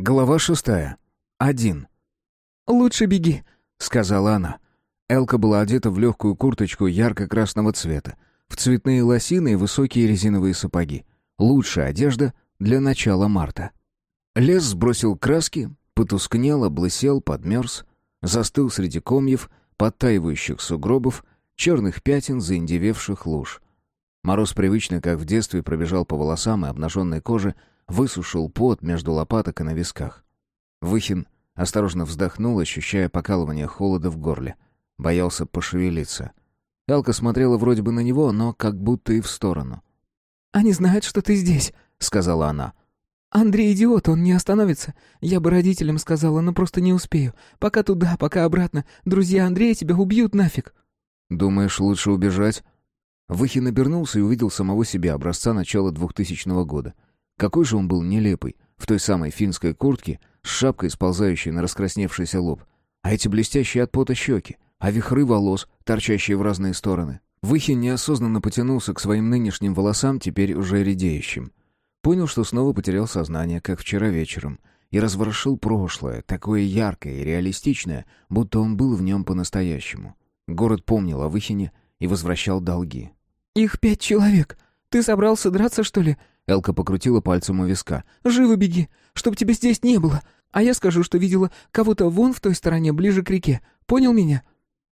Глава шестая. Один. «Лучше беги», — сказала она. Элка была одета в легкую курточку ярко-красного цвета, в цветные лосины и высокие резиновые сапоги. Лучшая одежда для начала марта. Лес сбросил краски, потускнел, облысел, подмерз, застыл среди комьев, подтаивающих сугробов, черных пятен, заиндевевших луж. Мороз привычно, как в детстве, пробежал по волосам и обнаженной коже, высушил пот между лопаток и на висках. Выхин осторожно вздохнул, ощущая покалывание холода в горле. Боялся пошевелиться. Элка смотрела вроде бы на него, но как будто и в сторону. «Они знают, что ты здесь», — сказала она. «Андрей идиот, он не остановится. Я бы родителям сказала, но просто не успею. Пока туда, пока обратно. Друзья Андрея тебя убьют нафиг». «Думаешь, лучше убежать?» Выхин обернулся и увидел самого себя, образца начала двухтысячного года. Какой же он был нелепый, в той самой финской куртке, с шапкой, сползающей на раскрасневшийся лоб. А эти блестящие от пота щеки, а вихры волос, торчащие в разные стороны. Выхин неосознанно потянулся к своим нынешним волосам, теперь уже редеющим. Понял, что снова потерял сознание, как вчера вечером, и разворошил прошлое, такое яркое и реалистичное, будто он был в нем по-настоящему. Город помнил о Выхине и возвращал долги. «Их пять человек. Ты собрался драться, что ли?» Элка покрутила пальцем у виска. «Живо беги, чтоб тебя здесь не было. А я скажу, что видела кого-то вон в той стороне, ближе к реке. Понял меня?»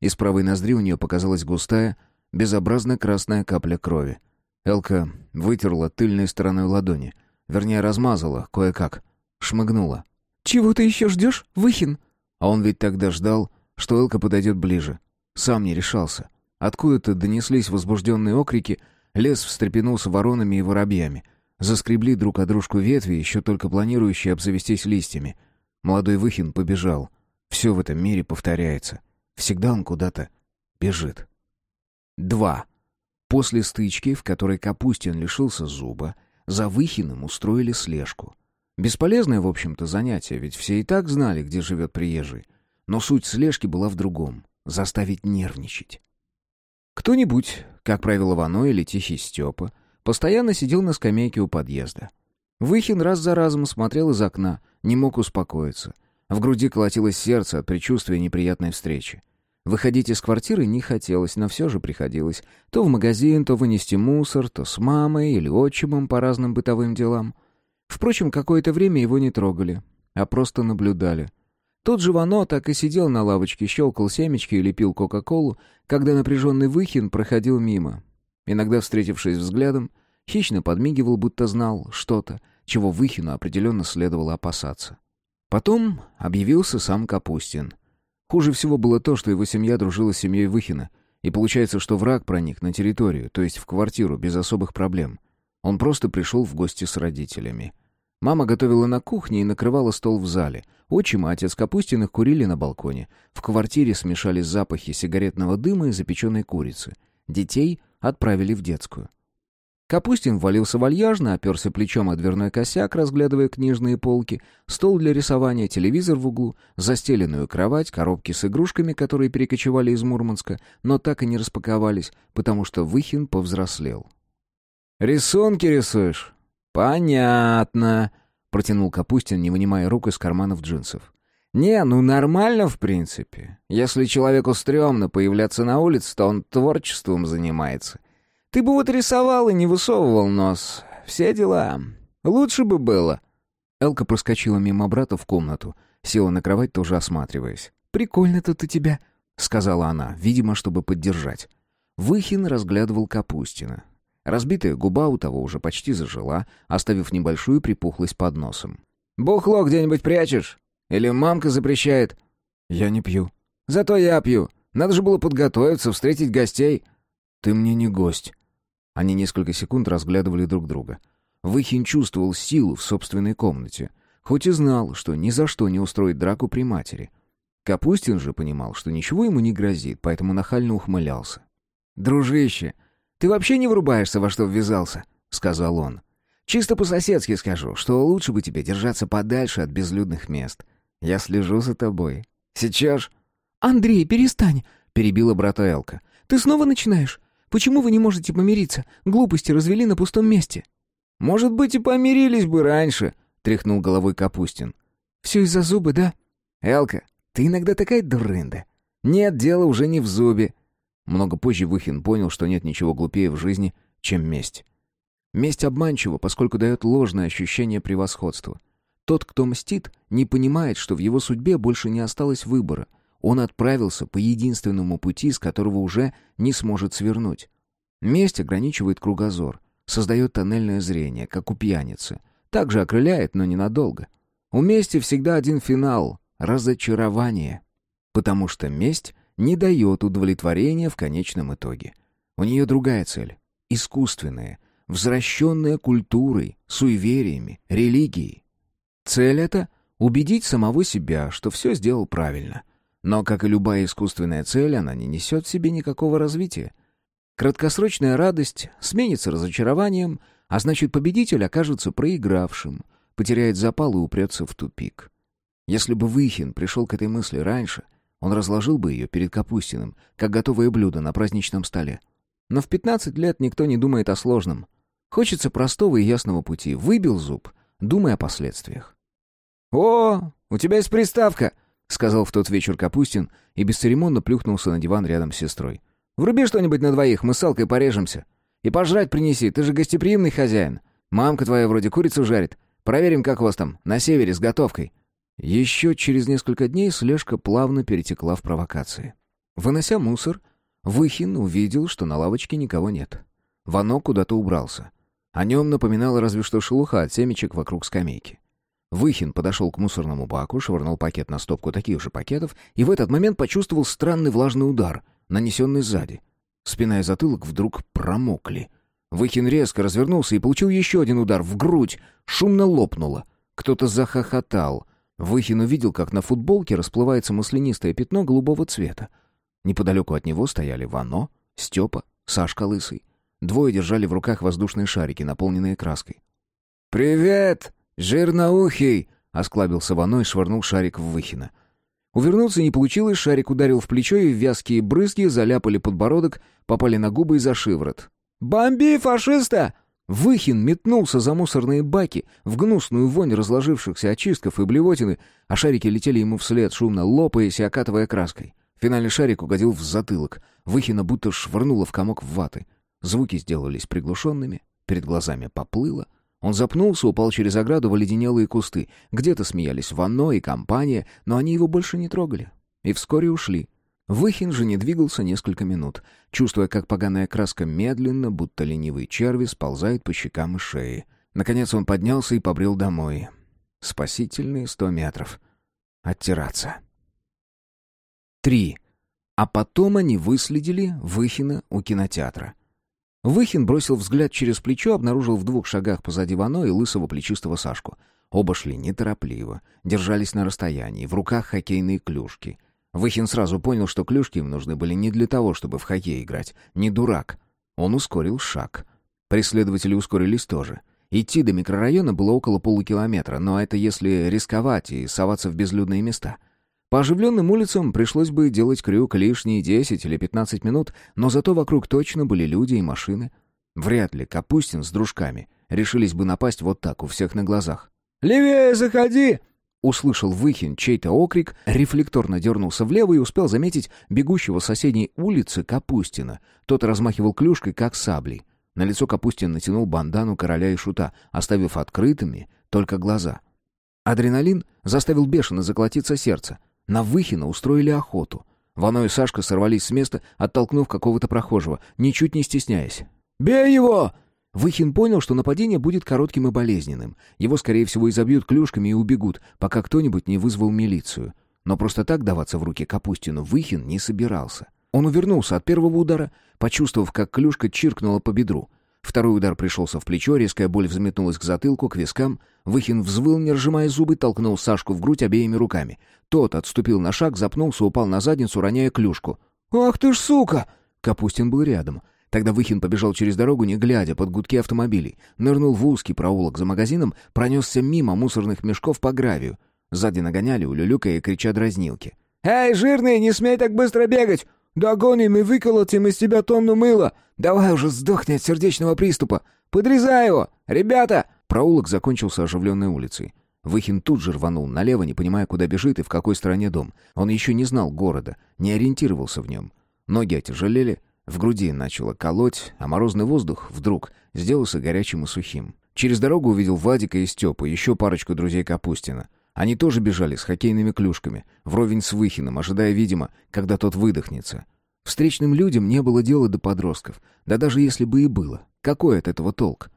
Из правой ноздри у нее показалась густая, безобразно красная капля крови. Элка вытерла тыльной стороной ладони. Вернее, размазала кое-как. Шмыгнула. «Чего ты еще ждешь, Выхин?» А он ведь тогда ждал, что Элка подойдет ближе. Сам не решался. Откуда-то донеслись возбужденные окрики, лес встрепенулся воронами и воробьями — Заскребли друг о дружку ветви, еще только планирующие обзавестись листьями. Молодой Выхин побежал. Все в этом мире повторяется. Всегда он куда-то бежит. Два. После стычки, в которой Капустин лишился зуба, за Выхиным устроили слежку. Бесполезное, в общем-то, занятие, ведь все и так знали, где живет приезжий. Но суть слежки была в другом — заставить нервничать. Кто-нибудь, как правило, Вано или Тихий Степа, Постоянно сидел на скамейке у подъезда. Выхин раз за разом смотрел из окна, не мог успокоиться. В груди колотилось сердце от предчувствия неприятной встречи. Выходить из квартиры не хотелось, но все же приходилось. То в магазин, то вынести мусор, то с мамой или отчимом по разным бытовым делам. Впрочем, какое-то время его не трогали, а просто наблюдали. Тот же Вано так и сидел на лавочке, щелкал семечки и лепил Кока-Колу, когда напряженный Выхин проходил мимо. Иногда, встретившись взглядом, хищно подмигивал, будто знал что-то, чего Выхину определенно следовало опасаться. Потом объявился сам Капустин. Хуже всего было то, что его семья дружила с семьей Выхина, и получается, что враг проник на территорию, то есть в квартиру, без особых проблем. Он просто пришел в гости с родителями. Мама готовила на кухне и накрывала стол в зале. Отчим и отец Капустиных курили на балконе. В квартире смешались запахи сигаретного дыма и запеченной курицы. Детей отправили в детскую. Капустин валился вальяжно, оперся плечом о дверной косяк, разглядывая книжные полки, стол для рисования, телевизор в углу, застеленную кровать, коробки с игрушками, которые перекочевали из Мурманска, но так и не распаковались, потому что Выхин повзрослел. «Рисунки рисуешь? Понятно», — протянул Капустин, не вынимая рук из карманов джинсов. «Не, ну нормально, в принципе. Если человеку стрёмно появляться на улице, то он творчеством занимается. Ты бы вот рисовал и не высовывал нос. Все дела. Лучше бы было». Элка проскочила мимо брата в комнату, села на кровать, тоже осматриваясь. «Прикольно тут у тебя», — сказала она, видимо, чтобы поддержать. Выхин разглядывал Капустина. Разбитая губа у того уже почти зажила, оставив небольшую припухлость под носом. «Бухло где-нибудь прячешь?» Или мамка запрещает?» «Я не пью». «Зато я пью. Надо же было подготовиться, встретить гостей». «Ты мне не гость». Они несколько секунд разглядывали друг друга. Выхин чувствовал силу в собственной комнате, хоть и знал, что ни за что не устроит драку при матери. Капустин же понимал, что ничего ему не грозит, поэтому нахально ухмылялся. «Дружище, ты вообще не врубаешься, во что ввязался?» — сказал он. «Чисто по-соседски скажу, что лучше бы тебе держаться подальше от безлюдных мест. Я слежу за тобой. Сейчас...» «Андрей, перестань!» — перебила брата Элка. «Ты снова начинаешь? Почему вы не можете помириться? Глупости развели на пустом месте». «Может быть, и помирились бы раньше», — тряхнул головой Капустин. Все из-за зуба, да?» «Элка, ты иногда такая дурында. Нет, дело уже не в зубе». Много позже Выхин понял, что нет ничего глупее в жизни, чем месть. Месть обманчива, поскольку дает ложное ощущение превосходства. Тот, кто мстит, не понимает, что в его судьбе больше не осталось выбора. Он отправился по единственному пути, с которого уже не сможет свернуть. Месть ограничивает кругозор, создает тоннельное зрение, как у пьяницы. Также окрыляет, но ненадолго. У мести всегда один финал — разочарование. Потому что месть не дает удовлетворения в конечном итоге. У нее другая цель — искусственная, возвращенная культурой, суевериями, религией. Цель эта — убедить самого себя, что все сделал правильно. Но, как и любая искусственная цель, она не несет в себе никакого развития. Краткосрочная радость сменится разочарованием, а значит, победитель окажется проигравшим, потеряет запал и упрется в тупик. Если бы Выхин пришел к этой мысли раньше, он разложил бы ее перед Капустиным, как готовое блюдо на праздничном столе. Но в 15 лет никто не думает о сложном. Хочется простого и ясного пути. Выбил зуб, думай о последствиях. «О, у тебя есть приставка!» — сказал в тот вечер Капустин и бесцеремонно плюхнулся на диван рядом с сестрой. «Вруби что-нибудь на двоих, мы с Салкой порежемся. И пожрать принеси, ты же гостеприимный хозяин. Мамка твоя вроде курицу жарит. Проверим, как у вас там, на севере, с готовкой». Еще через несколько дней слежка плавно перетекла в провокации. Вынося мусор, Выхин увидел, что на лавочке никого нет. Вано куда-то убрался. О нем напоминала разве что шелуха от семечек вокруг скамейки. Выхин подошел к мусорному баку, швырнул пакет на стопку таких же пакетов и в этот момент почувствовал странный влажный удар, нанесенный сзади. Спина и затылок вдруг промокли. Выхин резко развернулся и получил еще один удар в грудь. Шумно лопнуло. Кто-то захохотал. Выхин увидел, как на футболке расплывается маслянистое пятно голубого цвета. Неподалеку от него стояли Вано, Степа, Сашка Лысый. Двое держали в руках воздушные шарики, наполненные краской. «Привет!» «Жирноухий!» — осклабился Вано и швырнул шарик в Выхина. Увернуться не получилось, шарик ударил в плечо, и вязкие брызги заляпали подбородок, попали на губы и за шиворот. «Бомби, фашиста!» Выхин метнулся за мусорные баки, в гнусную вонь разложившихся очистков и блевотины, а шарики летели ему вслед, шумно лопаясь и окатывая краской. Финальный шарик угодил в затылок. Выхина будто швырнуло в комок ваты. Звуки сделались приглушенными, перед глазами поплыло, он запнулся, упал через ограду в оледенелые кусты. Где-то смеялись Ванно и компания, но они его больше не трогали. И вскоре ушли. Выхин же не двигался несколько минут, чувствуя, как поганая краска медленно, будто ленивый черви, сползает по щекам и шее. Наконец он поднялся и побрел домой. Спасительные сто метров. Оттираться. Три. А потом они выследили Выхина у кинотеатра. Выхин бросил взгляд через плечо, обнаружил в двух шагах позади Вано и лысого плечистого Сашку. Оба шли неторопливо, держались на расстоянии, в руках хоккейные клюшки. Выхин сразу понял, что клюшки им нужны были не для того, чтобы в хоккей играть. Не дурак. Он ускорил шаг. Преследователи ускорились тоже. Идти до микрорайона было около полукилометра, но это если рисковать и соваться в безлюдные места — по оживленным улицам пришлось бы делать крюк лишние 10 или 15 минут, но зато вокруг точно были люди и машины. Вряд ли Капустин с дружками решились бы напасть вот так у всех на глазах. «Левее заходи!» Услышал Выхин чей-то окрик, рефлекторно дернулся влево и успел заметить бегущего с соседней улицы Капустина. Тот размахивал клюшкой, как саблей. На лицо Капустин натянул бандану короля и шута, оставив открытыми только глаза. Адреналин заставил бешено заколотиться сердце. На Выхина устроили охоту. Вано и Сашка сорвались с места, оттолкнув какого-то прохожего, ничуть не стесняясь. «Бей его!» Выхин понял, что нападение будет коротким и болезненным. Его, скорее всего, изобьют клюшками и убегут, пока кто-нибудь не вызвал милицию. Но просто так даваться в руки Капустину Выхин не собирался. Он увернулся от первого удара, почувствовав, как клюшка чиркнула по бедру. Второй удар пришелся в плечо, резкая боль взметнулась к затылку, к вискам. Выхин взвыл, не разжимая зубы, толкнул Сашку в грудь обеими руками. Тот отступил на шаг, запнулся, упал на задницу, роняя клюшку. «Ах ты ж сука!» Капустин был рядом. Тогда Выхин побежал через дорогу, не глядя, под гудки автомобилей. Нырнул в узкий проулок за магазином, пронесся мимо мусорных мешков по гравию. Сзади нагоняли, улюлюкая и крича дразнилки. «Эй, жирный, не смей так быстро бегать! Догоним и выколотим из тебя тонну мыла! Давай уже сдохни от сердечного приступа! Подрезай его! Ребята!» Проулок закончился оживленной улицей. Выхин тут же рванул налево, не понимая, куда бежит и в какой стороне дом. Он еще не знал города, не ориентировался в нем. Ноги отяжелели, в груди начало колоть, а морозный воздух вдруг сделался горячим и сухим. Через дорогу увидел Вадика и Степу, еще парочку друзей Капустина. Они тоже бежали с хоккейными клюшками, вровень с Выхиным, ожидая, видимо, когда тот выдохнется. Встречным людям не было дела до подростков, да даже если бы и было. Какой от этого толк?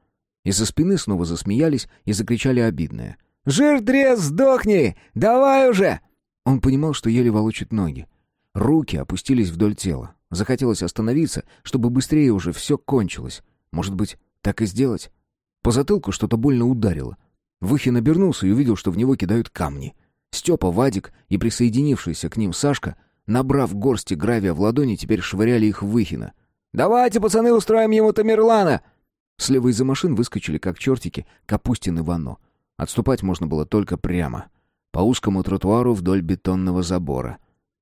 Из-за спины снова засмеялись и закричали обидное. «Жирдрез, сдохни! Давай уже!» Он понимал, что еле волочит ноги. Руки опустились вдоль тела. Захотелось остановиться, чтобы быстрее уже все кончилось. Может быть, так и сделать? По затылку что-то больно ударило. Выхин обернулся и увидел, что в него кидают камни. Степа, Вадик и присоединившийся к ним Сашка, набрав горсти гравия в ладони, теперь швыряли их в Выхина. «Давайте, пацаны, устроим ему Тамерлана!» Слева из-за машин выскочили, как чертики, Капустин и Вано. Отступать можно было только прямо. По узкому тротуару вдоль бетонного забора.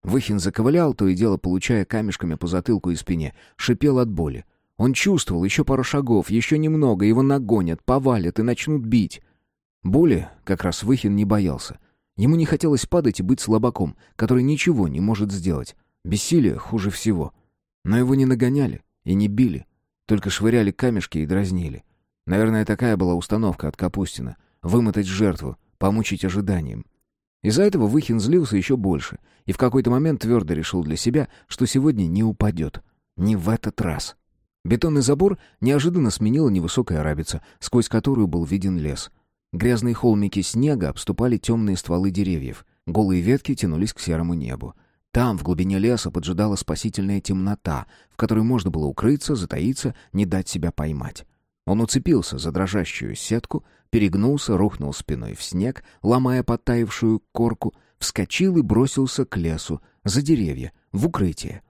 Выхин заковылял, то и дело получая камешками по затылку и спине, шипел от боли. Он чувствовал еще пару шагов, еще немного, его нагонят, повалят и начнут бить. Боли как раз Выхин не боялся. Ему не хотелось падать и быть слабаком, который ничего не может сделать. Бессилие хуже всего. Но его не нагоняли и не били, только швыряли камешки и дразнили. Наверное, такая была установка от Капустина — вымотать жертву, помучить ожиданием. Из-за этого Выхин злился еще больше и в какой-то момент твердо решил для себя, что сегодня не упадет. Не в этот раз. Бетонный забор неожиданно сменила невысокая рабица, сквозь которую был виден лес. Грязные холмики снега обступали темные стволы деревьев. Голые ветки тянулись к серому небу. Там, в глубине леса, поджидала спасительная темнота, в которой можно было укрыться, затаиться, не дать себя поймать. Он уцепился за дрожащую сетку, перегнулся, рухнул спиной в снег, ломая подтаявшую корку, вскочил и бросился к лесу, за деревья, в укрытие.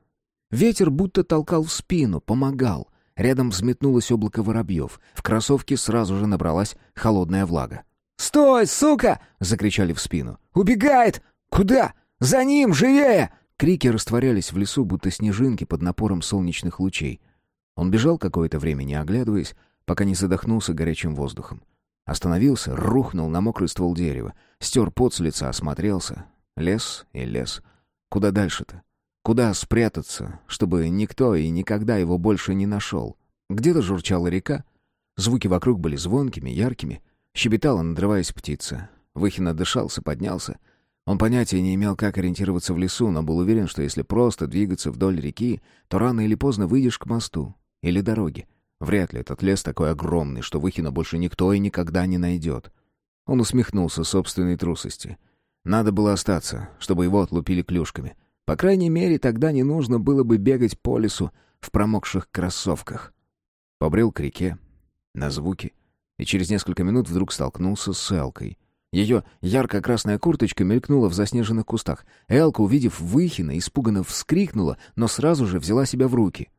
Ветер будто толкал в спину, помогал. Рядом взметнулось облако воробьев. В кроссовке сразу же набралась холодная влага. «Стой, сука!» — закричали в спину. «Убегает! Куда? За ним! Живее!» Крики растворялись в лесу, будто снежинки под напором солнечных лучей. Он бежал какое-то время, не оглядываясь, пока не задохнулся горячим воздухом. Остановился, рухнул на мокрый ствол дерева, стер пот с лица, осмотрелся. Лес и лес. Куда дальше-то? Куда спрятаться, чтобы никто и никогда его больше не нашел? Где-то журчала река. Звуки вокруг были звонкими, яркими. Щебетала, надрываясь птица. Выхин отдышался, поднялся. Он понятия не имел, как ориентироваться в лесу, но был уверен, что если просто двигаться вдоль реки, то рано или поздно выйдешь к мосту или дороге. Вряд ли этот лес такой огромный, что Выхина больше никто и никогда не найдет. Он усмехнулся собственной трусости. Надо было остаться, чтобы его отлупили клюшками. По крайней мере, тогда не нужно было бы бегать по лесу в промокших кроссовках. Побрел к реке, на звуки, и через несколько минут вдруг столкнулся с Элкой. Ее ярко-красная курточка мелькнула в заснеженных кустах. Элка, увидев Выхина, испуганно вскрикнула, но сразу же взяла себя в руки.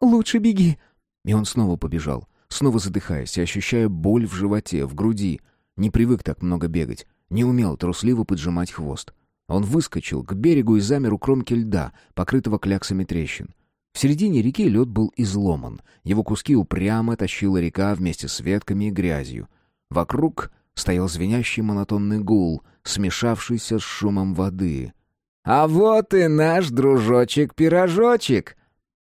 «Лучше беги», и он снова побежал, снова задыхаясь и ощущая боль в животе, в груди. Не привык так много бегать, не умел трусливо поджимать хвост. Он выскочил к берегу и замер у кромки льда, покрытого кляксами трещин. В середине реки лед был изломан. Его куски упрямо тащила река вместе с ветками и грязью. Вокруг стоял звенящий монотонный гул, смешавшийся с шумом воды. «А вот и наш дружочек-пирожочек!»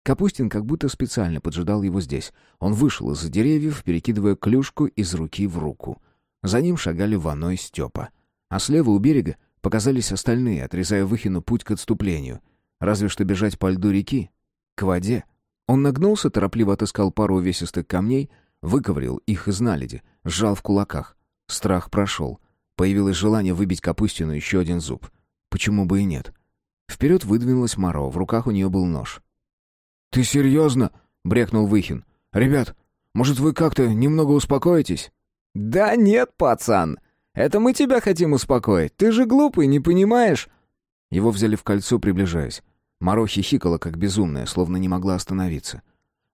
Капустин как будто специально поджидал его здесь. Он вышел из-за деревьев, перекидывая клюшку из руки в руку. За ним шагали Вано и Степа. А слева у берега показались остальные, отрезая Выхину путь к отступлению. Разве что бежать по льду реки. К воде. Он нагнулся, торопливо отыскал пару увесистых камней, выковырил их из наледи, сжал в кулаках. Страх прошел. Появилось желание выбить Капустину еще один зуб. Почему бы и нет? Вперед выдвинулась Маро, в руках у нее был нож. «Ты серьезно?» — брекнул Выхин. «Ребят, может, вы как-то немного успокоитесь?» «Да нет, пацан. Это мы тебя хотим успокоить. Ты же глупый, не понимаешь?» Его взяли в кольцо, приближаясь. Моро хихикала, как безумная, словно не могла остановиться.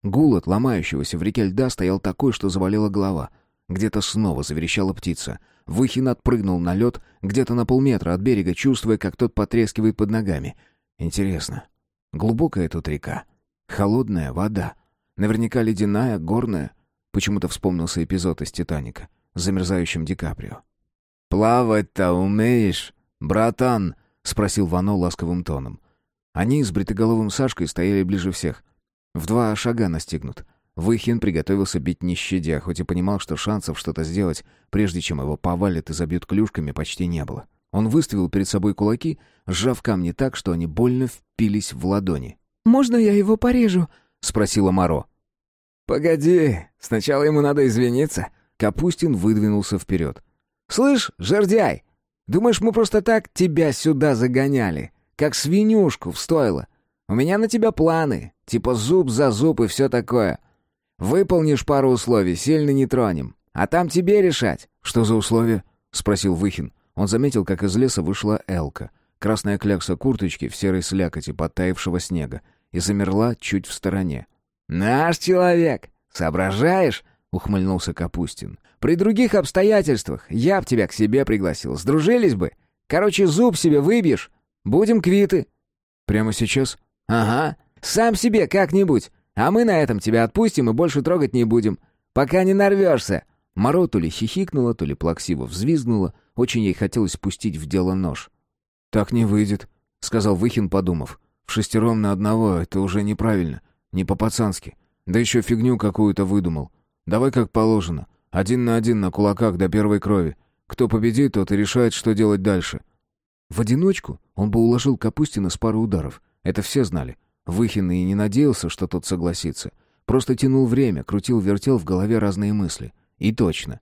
Гул от ломающегося в реке льда стоял такой, что завалила голова. Где-то снова заверещала птица. Выхин отпрыгнул на лед, где-то на полметра от берега, чувствуя, как тот потрескивает под ногами. Интересно, глубокая тут река? Холодная вода. Наверняка ледяная, горная. Почему-то вспомнился эпизод из «Титаника» с замерзающим Ди Каприо. «Плавать-то умеешь, братан?» — спросил Вано ласковым тоном. Они с бритоголовым Сашкой стояли ближе всех. В два шага настигнут. Выхин приготовился бить не щадя, хоть и понимал, что шансов что-то сделать, прежде чем его повалят и забьют клюшками, почти не было. Он выставил перед собой кулаки, сжав камни так, что они больно впились в ладони. «Можно я его порежу?» — спросила Моро. «Погоди, сначала ему надо извиниться». Капустин выдвинулся вперед. «Слышь, жердяй, думаешь, мы просто так тебя сюда загоняли? Как свинюшку в стойло? У меня на тебя планы, типа зуб за зуб и все такое. Выполнишь пару условий, сильно не тронем. А там тебе решать». «Что за условия?» — спросил Выхин. Он заметил, как из леса вышла Элка, красная клякса курточки в серой слякоти подтаявшего снега, и замерла чуть в стороне. «Наш человек! Соображаешь?» — ухмыльнулся Капустин. «При других обстоятельствах я б тебя к себе пригласил. Сдружились бы. Короче, зуб себе выбьешь. Будем квиты». «Прямо сейчас?» «Ага. Сам себе как-нибудь. А мы на этом тебя отпустим и больше трогать не будем. Пока не нарвешься». Моро то ли хихикнула, то ли плаксиво взвизгнула. Очень ей хотелось пустить в дело нож. «Так не выйдет», — сказал Выхин, подумав. «В шестером на одного — это уже неправильно. Не по-пацански. Да еще фигню какую-то выдумал. Давай как положено. Один на один на кулаках до первой крови. Кто победит, тот и решает, что делать дальше». В одиночку он бы уложил Капустина с пару ударов. Это все знали. Выхин и не надеялся, что тот согласится. Просто тянул время, крутил-вертел в голове разные мысли. И точно.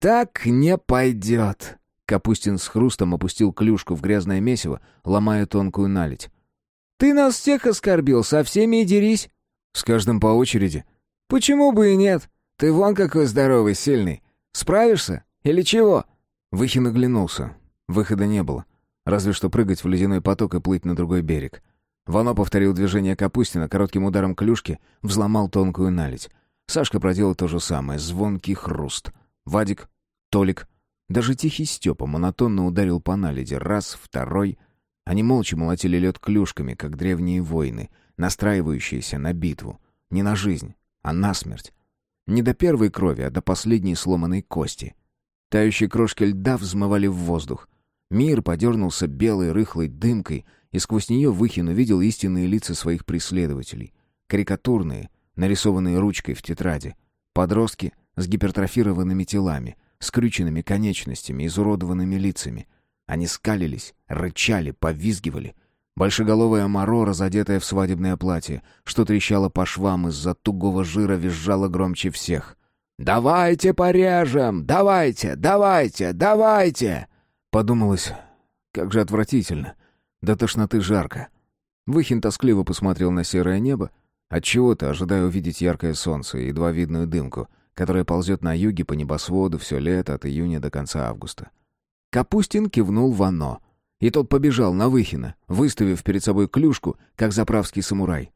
«Так не пойдет!» Капустин с хрустом опустил клюшку в грязное месиво, ломая тонкую наледь. «Ты нас всех оскорбил, со всеми и дерись!» «С каждым по очереди?» «Почему бы и нет? Ты вон какой здоровый, сильный. Справишься? Или чего?» Выхин оглянулся. Выхода не было. Разве что прыгать в ледяной поток и плыть на другой берег. Вано повторил движение Капустина, коротким ударом клюшки взломал тонкую наледь. Сашка проделал то же самое, звонкий хруст. Вадик, Толик, даже тихий Степа монотонно ударил по наледи. Раз, второй. Они молча молотили лед клюшками, как древние воины, настраивающиеся на битву. Не на жизнь, а на смерть. Не до первой крови, а до последней сломанной кости. Тающие крошки льда взмывали в воздух. Мир подернулся белой рыхлой дымкой, и сквозь нее Выхин увидел истинные лица своих преследователей. Карикатурные, нарисованные ручкой в тетради. Подростки с гипертрофированными телами, скрюченными конечностями, изуродованными лицами. Они скалились, рычали, повизгивали. Большеголовая Моро, разодетая в свадебное платье, что трещало по швам из-за тугого жира, визжала громче всех. «Давайте порежем! Давайте! Давайте! Давайте!» Подумалось, как же отвратительно. До тошноты жарко. Выхин тоскливо посмотрел на серое небо, отчего-то ожидая увидеть яркое солнце и едва видную дымку, которая ползет на юге по небосводу все лето от июня до конца августа. Капустин кивнул в оно, и тот побежал на Выхина, выставив перед собой клюшку, как заправский самурай.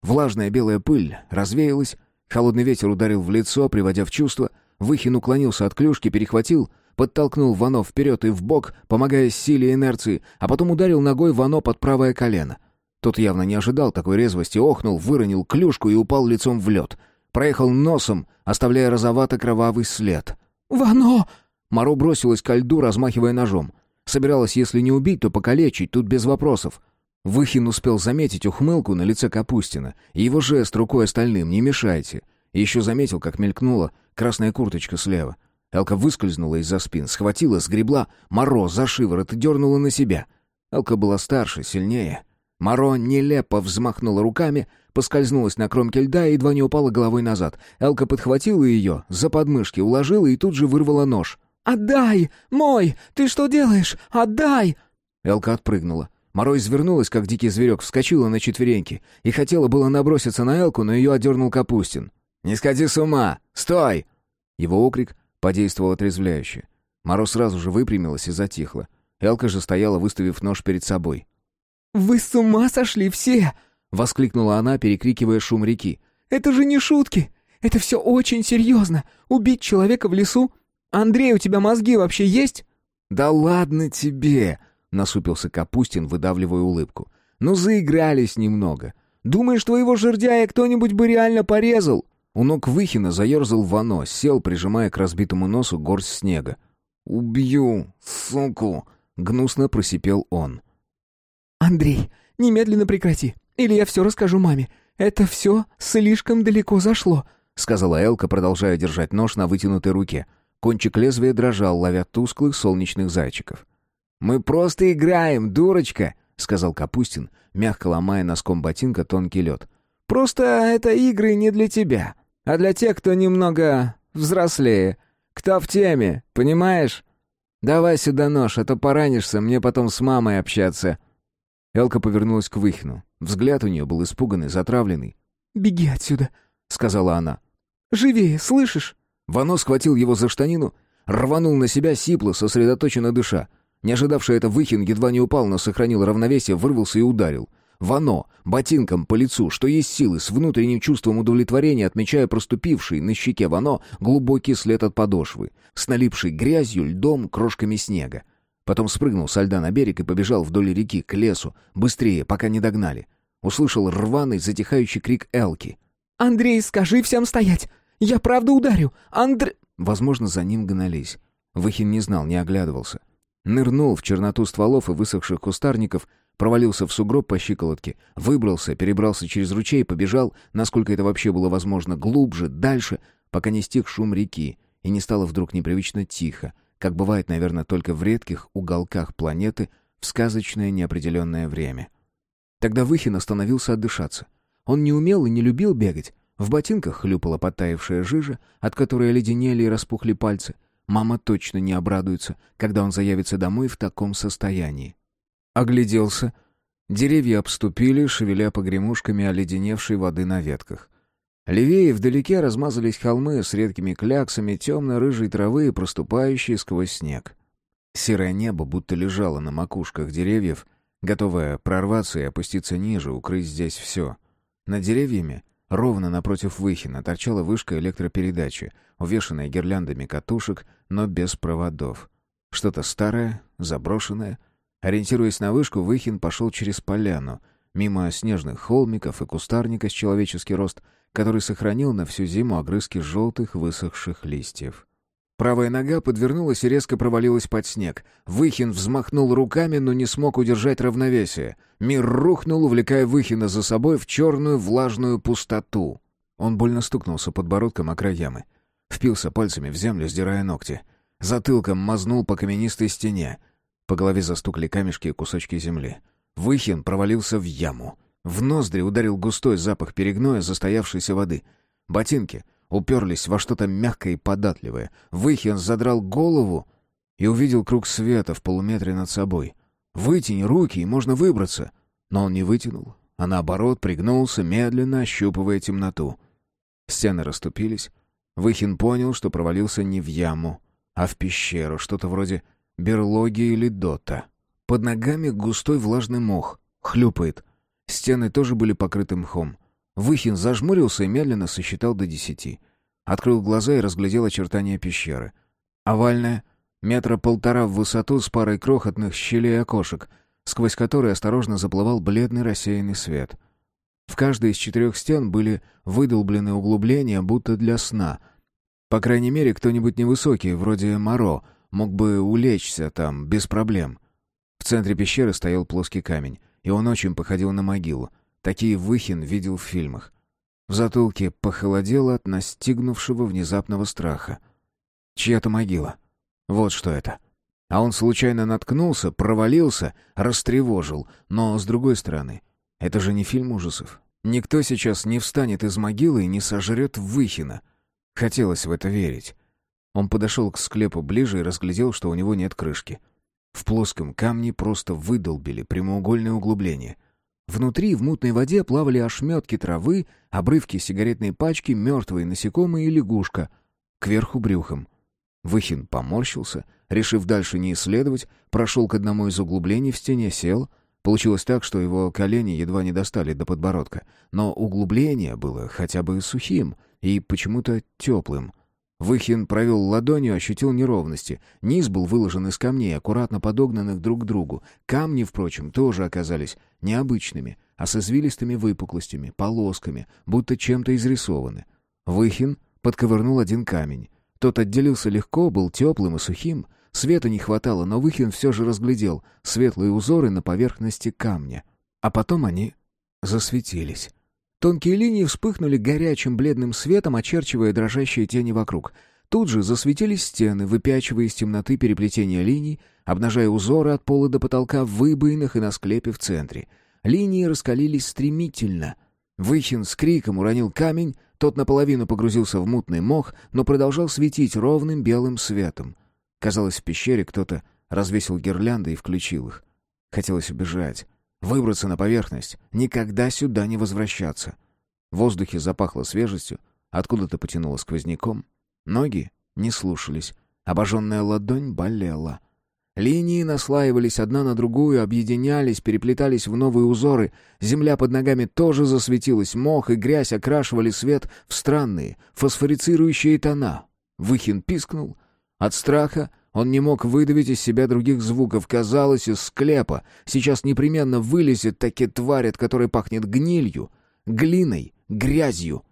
Влажная белая пыль развеялась, холодный ветер ударил в лицо, приводя в чувство. Выхин уклонился от клюшки, перехватил, подтолкнул Вано вперед и вбок, помогая силе инерции, а потом ударил ногой Вано под правое колено. Тот явно не ожидал такой резвости, охнул, выронил клюшку и упал лицом в лед. Проехал носом, оставляя розовато-кровавый след. «Вано!» Маро бросилась ко льду, размахивая ножом. Собиралась, если не убить, то покалечить, тут без вопросов. Выхин успел заметить ухмылку на лице Капустина и его жест рукой остальным «не мешайте». Еще заметил, как мелькнула красная курточка слева. Элка выскользнула из-за спин, схватила, сгребла Моро за шиворот и дернула на себя. Элка была старше, сильнее. Моро нелепо взмахнула руками, поскользнулась на кромке льда и едва не упала головой назад. Элка подхватила ее, за подмышки уложила и тут же вырвала нож. «Отдай! Мой! Ты что делаешь? Отдай!» Элка отпрыгнула. Моро извернулась, как дикий зверек, вскочила на четвереньки и хотела было наброситься на Элку, но ее отдернул Капустин. «Не сходи с ума! Стой!» Его окрик Подействовало отрезвляюще. Моро сразу же выпрямилась и затихла. Элка же стояла, выставив нож перед собой. «Вы с ума сошли все!» — воскликнула она, перекрикивая шум реки. «Это же не шутки! Это все очень серьезно! Убить человека в лесу? Андрей, у тебя мозги вообще есть?» «Да ладно тебе!» — насупился Капустин, выдавливая улыбку. «Ну, заигрались немного. Думаешь, твоего жердяя кто-нибудь бы реально порезал?» У ног Выхина заерзал Вано, сел, прижимая к разбитому носу горсть снега. убью, суку!» — гнусно просипел он. «Андрей, немедленно прекрати, или я все расскажу маме. Это все слишком далеко зашло», — сказала Элка, продолжая держать нож на вытянутой руке. Кончик лезвия дрожал, ловя тусклых солнечных зайчиков. «Мы просто играем, дурочка!» — сказал Капустин, мягко ломая носком ботинка тонкий лед. «Просто это игры не для тебя, а для тех, кто немного взрослее, кто в теме, понимаешь? Давай сюда нож, а то поранишься, мне потом с мамой общаться». Элка повернулась к Выхину. Взгляд у нее был испуганный, затравленный. «Беги отсюда», — сказала она. «Живее, слышишь?» Вано схватил его за штанину, рванул на себя сипло, сосредоточенно дыша. Не ожидавший это Выхин едва не упал, но сохранил равновесие, вырвался и ударил. Вано, ботинком по лицу, что есть силы, с внутренним чувством удовлетворения, отмечая проступивший на щеке Вано глубокий след от подошвы, с налипшей грязью, льдом, крошками снега. Потом спрыгнул со льда на берег и побежал вдоль реки, к лесу, быстрее, пока не догнали. Услышал рваный, затихающий крик Элки. «Андрей, скажи всем стоять! Я правда ударю! Андр...» Возможно, за ним гнались. Выхин не знал, не оглядывался. Нырнул в черноту стволов и высохших кустарников, провалился в сугроб по щиколотке, выбрался, перебрался через ручей, побежал, насколько это вообще было возможно, глубже, дальше, пока не стих шум реки, и не стало вдруг непривычно тихо, как бывает, наверное, только в редких уголках планеты в сказочное неопределенное время. Тогда Выхин остановился отдышаться. Он не умел и не любил бегать. В ботинках хлюпала подтаявшая жижа, от которой оледенели и распухли пальцы. Мама точно не обрадуется, когда он заявится домой в таком состоянии. Огляделся. Деревья обступили, шевеля погремушками оледеневшей воды на ветках. Левее вдалеке размазались холмы с редкими кляксами темно-рыжей травы, проступающей сквозь снег. Серое небо будто лежало на макушках деревьев, готовое прорваться и опуститься ниже, укрыть здесь все. Над деревьями, ровно напротив Выхина, торчала вышка электропередачи, увешанная гирляндами катушек, но без проводов. Что-то старое, заброшенное — Ориентируясь на вышку, Выхин пошел через поляну, мимо снежных холмиков и кустарника с человеческий рост, который сохранил на всю зиму огрызки желтых высохших листьев. Правая нога подвернулась и резко провалилась под снег. Выхин взмахнул руками, но не смог удержать равновесие. Мир рухнул, увлекая Выхина за собой в черную влажную пустоту. Он больно стукнулся подбородком о край ямы. Впился пальцами в землю, сдирая ногти. Затылком мазнул по каменистой стене. По голове застукали камешки и кусочки земли. Выхин провалился в яму. В ноздри ударил густой запах перегноя застоявшейся воды. Ботинки уперлись во что-то мягкое и податливое. Выхин задрал голову и увидел круг света в полуметре над собой. «Вытяни руки, и можно выбраться!» Но он не вытянул, а наоборот пригнулся, медленно ощупывая темноту. Стены расступились. Выхин понял, что провалился не в яму, а в пещеру, что-то вроде берлоги или дота. Под ногами густой влажный мох. Хлюпает. Стены тоже были покрыты мхом. Выхин зажмурился и медленно сосчитал до десяти. Открыл глаза и разглядел очертания пещеры. Овальная, метра полтора в высоту с парой крохотных щелей и окошек, сквозь которые осторожно заплывал бледный рассеянный свет. В каждой из четырех стен были выдолблены углубления, будто для сна. По крайней мере, кто-нибудь невысокий, вроде Моро — Мог бы улечься там, без проблем. В центре пещеры стоял плоский камень, и он очень походил на могилу. Такие Выхин видел в фильмах. В затылке похолодело от настигнувшего внезапного страха. Чья-то могила. Вот что это. А он случайно наткнулся, провалился, растревожил. Но, с другой стороны, это же не фильм ужасов. Никто сейчас не встанет из могилы и не сожрет Выхина. Хотелось в это верить. Он подошел к склепу ближе и разглядел, что у него нет крышки. В плоском камне просто выдолбили прямоугольное углубление. Внутри в мутной воде плавали ошметки травы, обрывки сигаретной пачки, мертвые насекомые и лягушка. Кверху брюхом. Выхин поморщился, решив дальше не исследовать, прошел к одному из углублений в стене, сел. Получилось так, что его колени едва не достали до подбородка. Но углубление было хотя бы сухим и почему-то теплым — Выхин провел ладонью, ощутил неровности. Низ был выложен из камней, аккуратно подогнанных друг к другу. Камни, впрочем, тоже оказались необычными, а с извилистыми выпуклостями, полосками, будто чем-то изрисованы. Выхин подковырнул один камень. Тот отделился легко, был теплым и сухим, Света не хватало, но Выхин все же разглядел светлые узоры на поверхности камня. А потом они засветились. Тонкие линии вспыхнули горячим бледным светом, очерчивая дрожащие тени вокруг. Тут же засветились стены, выпячивая из темноты переплетения линий, обнажая узоры от пола до потолка в выбоинах и на склепе в центре. Линии раскалились стремительно. Выхин с криком уронил камень, тот наполовину погрузился в мутный мох, но продолжал светить ровным белым светом. Казалось, в пещере кто-то развесил гирлянды и включил их. Хотелось убежать, выбраться на поверхность, никогда сюда не возвращаться. В воздухе запахло свежестью, откуда-то потянуло сквозняком. Ноги не слушались, обожженная ладонь болела — Линии наслаивались одна на другую, объединялись, переплетались в новые узоры. Земля под ногами тоже засветилась, мох и грязь окрашивали свет в странные, фосфорицирующие тона. Выхин пискнул. От страха он не мог выдавить из себя других звуков. Казалось, из склепа сейчас непременно вылезет таки тварь, от которой пахнет гнилью, глиной, грязью.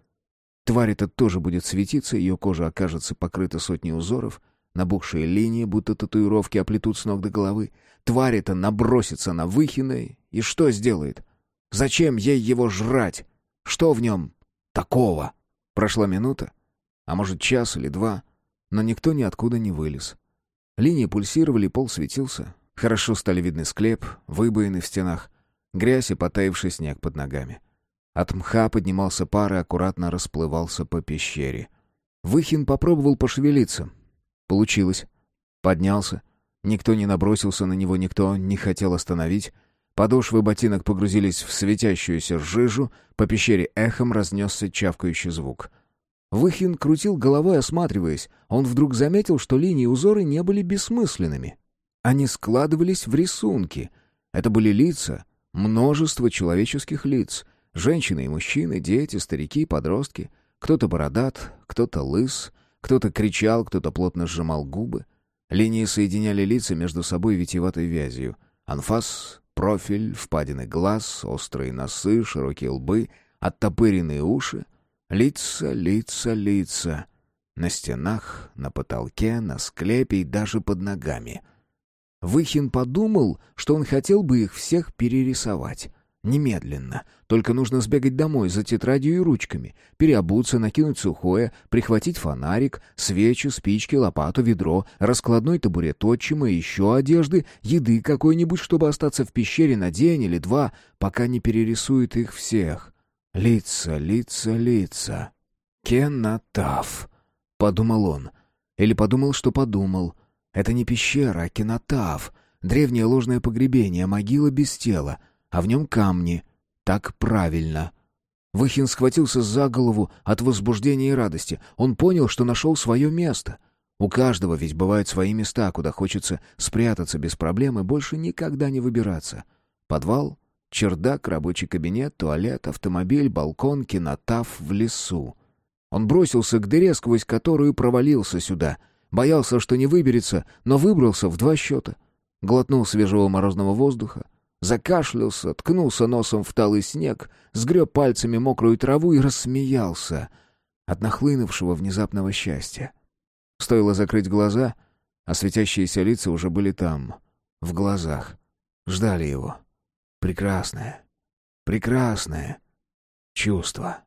Тварь эта тоже будет светиться, ее кожа окажется покрыта сотней узоров — Набухшие линии, будто татуировки, оплетут с ног до головы. Тварь эта набросится на Выхина и что сделает? Зачем ей его жрать? Что в нем такого? Прошла минута, а может час или два, но никто ниоткуда не вылез. Линии пульсировали, пол светился. Хорошо стали видны склеп, выбоины в стенах, грязь и потаивший снег под ногами. От мха поднимался пар и аккуратно расплывался по пещере. Выхин попробовал пошевелиться, Получилось. Поднялся. Никто не набросился на него, никто не хотел остановить. Подошвы ботинок погрузились в светящуюся жижу, по пещере эхом разнесся чавкающий звук. Выхин крутил головой, осматриваясь. Он вдруг заметил, что линии узоры не были бессмысленными. Они складывались в рисунки. Это были лица, множество человеческих лиц. Женщины и мужчины, дети, старики, подростки. Кто-то бородат, кто-то лыс, кто-то кричал, кто-то плотно сжимал губы. Линии соединяли лица между собой витиеватой вязью. Анфас, профиль, впадины глаз, острые носы, широкие лбы, оттопыренные уши. Лица, лица, лица. На стенах, на потолке, на склепе и даже под ногами. Выхин подумал, что он хотел бы их всех перерисовать. Немедленно. Только нужно сбегать домой за тетрадью и ручками, переобуться, накинуть сухое, прихватить фонарик, свечи, спички, лопату, ведро, раскладной табурет отчима, еще одежды, еды какой-нибудь, чтобы остаться в пещере на день или два, пока не перерисует их всех. Лица, лица, лица. Кеннатаф, подумал он. Или подумал, что подумал. Это не пещера, а кинотаф. Древнее ложное погребение, могила без тела — а в нем камни. Так правильно. Выхин схватился за голову от возбуждения и радости. Он понял, что нашел свое место. У каждого ведь бывают свои места, куда хочется спрятаться без проблем и больше никогда не выбираться. Подвал, чердак, рабочий кабинет, туалет, автомобиль, балкон, кинотав в лесу. Он бросился к дыре, сквозь которую провалился сюда. Боялся, что не выберется, но выбрался в два счета. Глотнул свежего морозного воздуха, Закашлялся, ткнулся носом в талый снег, сгреб пальцами мокрую траву и рассмеялся от нахлынувшего внезапного счастья. Стоило закрыть глаза, а светящиеся лица уже были там, в глазах, ждали его. Прекрасное, прекрасное чувство.